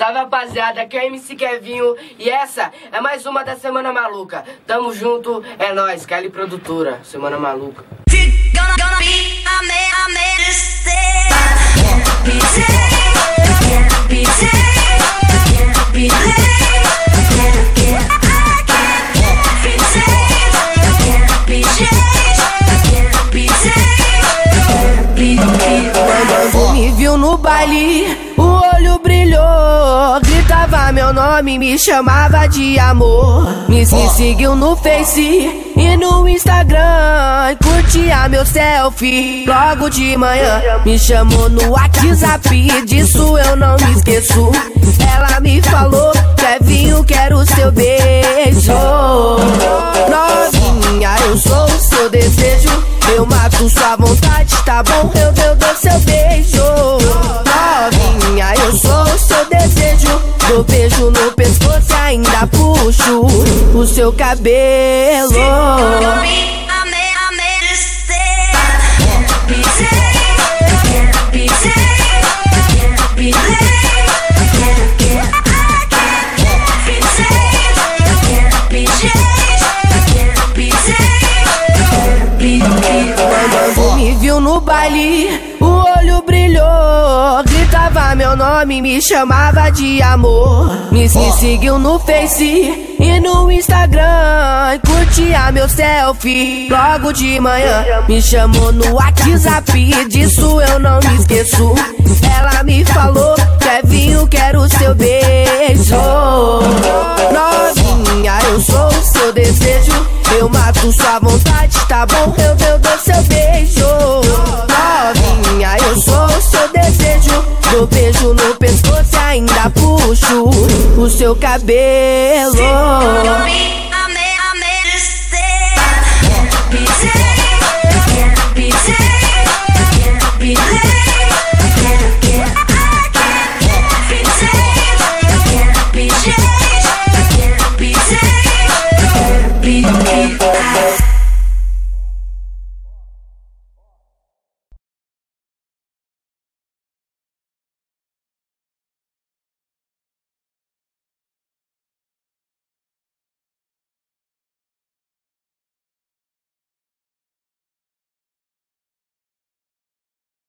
Salve rapaziada, aqui é MC Kevinho e essa é mais uma da Semana Maluca. Tamo junto, é nóis, Kelly Produtora, Semana Maluca. Quando baile, o olho brilhou. Gritava meu nome, me chamava de amor. Me, me seguiu no Face e no Instagram. Curtia meu selfie logo de manhã. Me chamou no WhatsApp, disso eu não me esqueço. Ela me falou: Kevinho, quero seu beijo. Novinha, eu sou o seu desejo. Eu mato sua vontade, tá bom? Eu, Dou beijo no pescoço e ainda puxo o seu cabelo. Quando me viu no baile, o Gritava meu nome, me chamava de amor. Me, me seguiu no Face e no Instagram. Curtia meu selfie logo de manhã. Me chamou no WhatsApp, disso eu não me esqueço. Ela me falou: Kevinho, quero seu beijo. Novinha, eu sou o seu desejo. Eu mato sua vontade, tá bom? Eu, eu dou seu beijo. Puxo o seu cabelo.